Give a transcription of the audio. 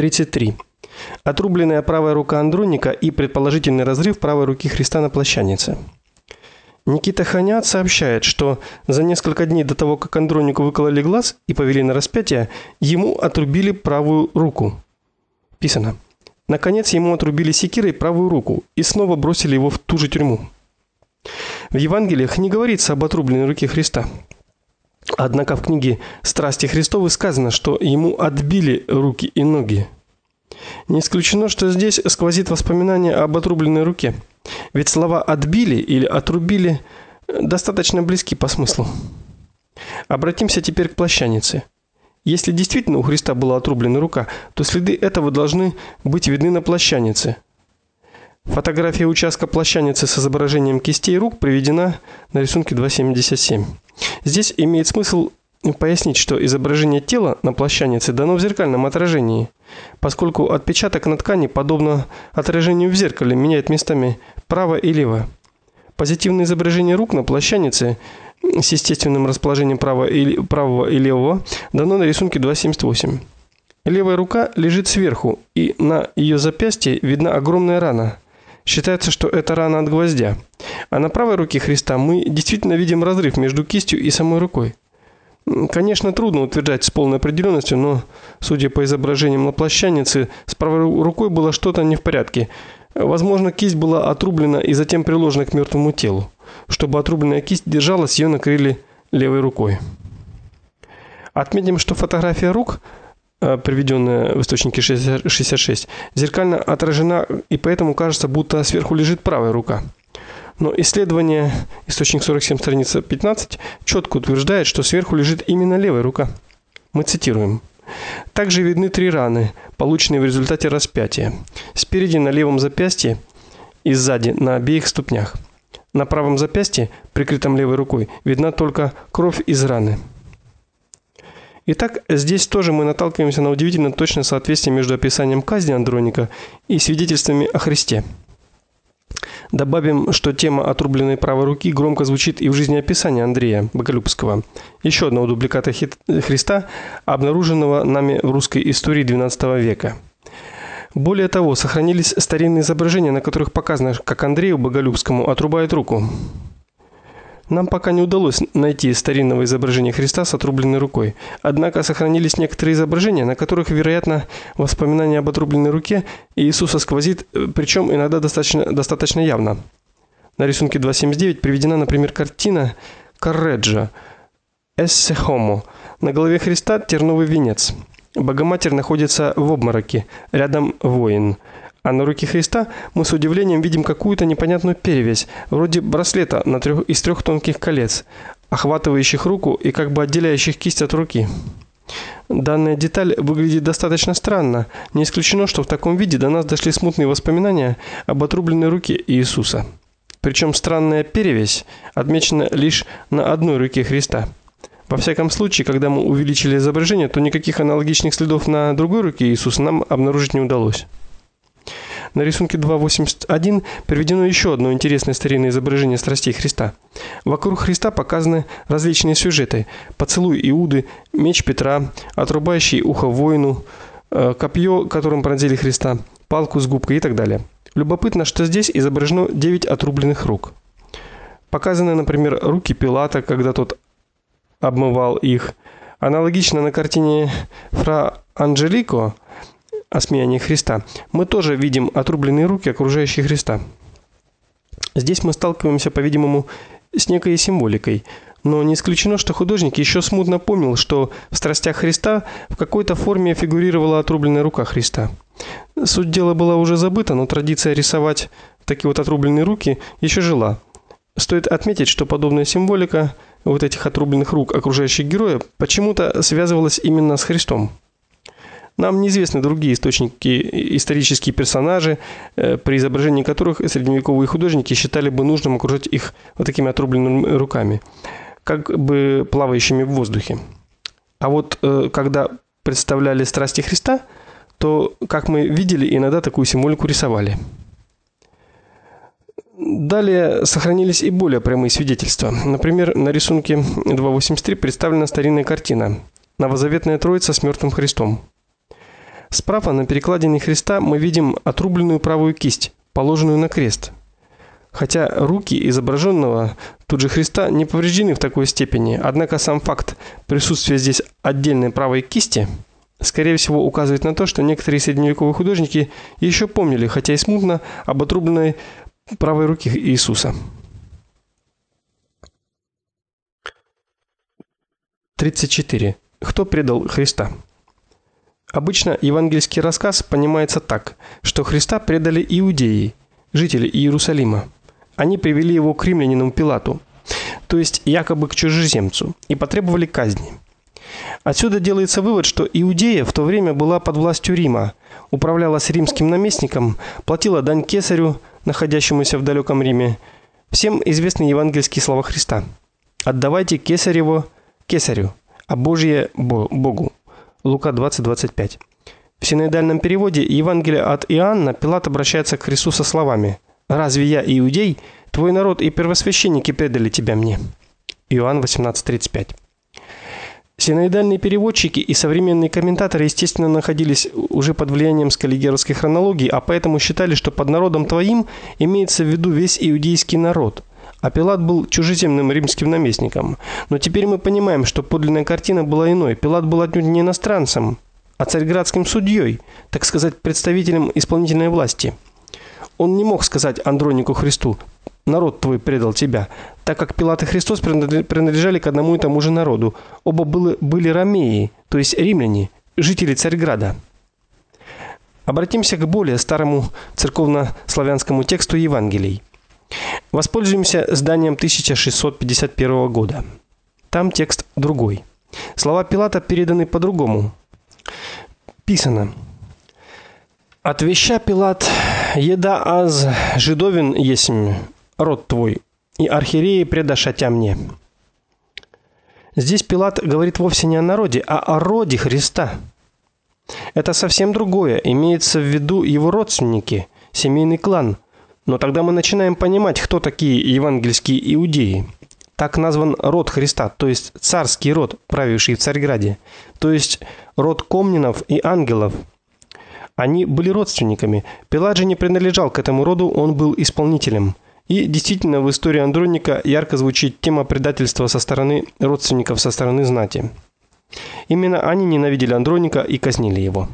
33. Отрубленная правая рука Андроника и предположительный разрыв правой руки Христа на плащанице. Никита Ханят сообщает, что за несколько дней до того, как Андронику выкололи глаз и повели на распятие, ему отрубили правую руку. Писано: Наконец ему отрубили секирой правую руку и снова бросили его в ту же тюрьму. В Евангелиях не говорится об отрубленной руке Христа. Однако в книге Страсти Христовы сказано, что ему отбили руки и ноги. Не исключено, что здесь сквозит воспоминание об отрубленной руке. Ведь слова отбили или отрубили достаточно близки по смыслу. Обратимся теперь к плащанице. Если действительно у Христа была отрублена рука, то следы этого должны быть видны на плащанице. Фотография участка плащаницы с изображением кистей рук приведена на рисунке 2.77. Здесь имеет смысл пояснить, что изображение тела на плащанице дано в зеркальном отражении, поскольку отпечаток на ткани подобно отражению в зеркале меняет местами право и лево. Позитивное изображение рук на плащанице с естественным расположением правого и правого и левого дано на рисунке 2.78. Левая рука лежит сверху, и на ее запястье видна огромная рана. Считается, что это рана от гвоздя. А на правой руке Христа мы действительно видим разрыв между кистью и самой рукой. Конечно, трудно утверждать с полной определенностью, но, судя по изображениям на плащанице, с правой рукой было что-то не в порядке. Возможно, кисть была отрублена и затем приложена к мертвому телу. Чтобы отрубленная кисть держалась, ее накрыли левой рукой. Отметим, что фотография рук, приведенная в источнике 66, зеркально отражена, и поэтому кажется, будто сверху лежит правая рука. Но исследование, источник 47, страница 15, четко утверждает, что сверху лежит именно левая рука. Мы цитируем: также видны три раны, полученные в результате распятия. Спереди на левом запястье и сзади на обеих ступнях. На правом запястье, прикрытом левой рукой, видна только кровь из раны. Итак, здесь тоже мы наталкиваемся на удивительно точное соответствие между описанием казни Андроника и свидетельствами о Христе. Добавим, что тема отрубленной правой руки громко звучит и в жизнеописании Андрея Боголюбского. Еще одного дубликата Христа, обнаруженного нами в русской истории XII века. Более того, сохранились старинные изображения, на которых показано, как Андрею Боголюбскому отрубают руку. Нам пока не удалось найти старинного изображения Христа с отрубленной рукой. Однако сохранились некоторые изображения, на которых, вероятно, воспоминание об отрубленной руке Иисуса сквозит, э, причем иногда достаточно достаточно явно. На рисунке 279 приведена, например, картина Корреджо Эссе Homo. На голове Христа терновый венец. Богоматерь находится в обмороке, рядом воин. А на руке Христа мы с удивлением видим какую-то непонятную перевязь, вроде браслета на трех из трех тонких колец, охватывающих руку и как бы отделяющих кисть от руки. Данная деталь выглядит достаточно странно. Не исключено, что в таком виде до нас дошли смутные воспоминания об отрубленной руке Иисуса. Причем странная перевязь отмечена лишь на одной руке Христа. Во всяком случае, когда мы увеличили изображение, то никаких аналогичных следов на другой руке Иисуса нам обнаружить не удалось. На рисунке 2.81 приведено еще одно интересное старинное изображение страстей Христа. Вокруг Христа показаны различные сюжеты: поцелуй Иуды, меч Петра, отрубающий ухо воину, э, копье, которым пронзили Христа, палку с губкой и так далее. Любопытно, что здесь изображено 9 отрубленных рук. Показаны, например, руки Пилата, когда тот обмывал их. Аналогично на картине Фра Анджелико осмеянии Христа, мы тоже видим отрубленные руки окружающие Христа. Здесь мы сталкиваемся, по-видимому, с некой символикой, но не исключено, что художник еще смутно помнил, что в страстях Христа в какой-то форме фигурировала отрубленная рука Христа. Суть дела была уже забыта, но традиция рисовать такие вот отрубленные руки еще жила. Стоит отметить, что подобная символика вот этих отрубленных рук окружающих героя почему-то связывалась именно с Христом. Нам неизвестны другие источники исторические персонажи, э, при изображении которых средневековые художники считали бы нужным окружать их вот такими отрубленными руками, как бы плавающими в воздухе. А вот э, когда представляли страсти Христа, то, как мы видели, иногда такую символику рисовали. Далее сохранились и более прямые свидетельства. Например, на рисунке 2.83 представлена старинная картина Новозаветная Троица с мертвым Христом. Справа на перекладине Христа мы видим отрубленную правую кисть, положенную на крест. Хотя руки изображенного тут же Христа не повреждены в такой степени, однако сам факт присутствия здесь отдельной правой кисти скорее всего указывает на то, что некоторые средневековые художники еще помнили, хотя и смутно, об отрубленной правой руке Иисуса. 34. Кто предал Христа? Обычно евангельский рассказ понимается так, что Христа предали иудеи, жители Иерусалима. Они привели его к римлянину Пилату, то есть якобы к чужеземцу, и потребовали казни. Отсюда делается вывод, что Иудея в то время была под властью Рима, управляла с римским наместником, платила дань кесарю, находящемуся в далеком Риме. Всем известны евангельские слова Христа: "Отдавайте кесареву кесарю, а Божье Богу". Лука 20:25. В синодальном переводе Евангелия от Иоанна Пилат обращается к Христу со словами: "Разве я иудей? Твой народ и первосвященники предали тебя мне". Иоанн 18:35. Синоидальные переводчики и современные комментаторы, естественно, находились уже под влиянием скаллигеровской хронологии, а поэтому считали, что под народом твоим имеется в виду весь иудейский народ. А Пилат был чужеземным римским наместником. Но теперь мы понимаем, что подлинная картина была иной. Пилат был отнюдь не иностранцем, а царьградским судьей, так сказать, представителем исполнительной власти. Он не мог сказать Андронику Христу: "Народ твой предал тебя", так как Пилат и Христос принадлежали к одному и тому же народу. Оба были были ромеи, то есть римляне, жители Царьграда. Обратимся к более старому церковно-славянскому тексту Евангелий. Воспользуемся зданием 1651 года. Там текст другой. Слова Пилата переданы по-другому. Писано: Отвеща Пилат, еда аз жидовин есмь, род твой, и архиереи предашатя мне. Здесь Пилат говорит вовсе не о народе, а о роде Христа. Это совсем другое, имеется в виду его родственники, семейный клан – но тогда мы начинаем понимать, кто такие евангельские иудеи. Так назван род Христа, то есть царский род, правивший в Царьграде, то есть род Комнинов и ангелов. Они были родственниками. Пилат же не принадлежал к этому роду, он был исполнителем. И действительно, в истории Андроника ярко звучит тема предательства со стороны родственников со стороны знати. Именно они ненавидели Андроника и казнили его.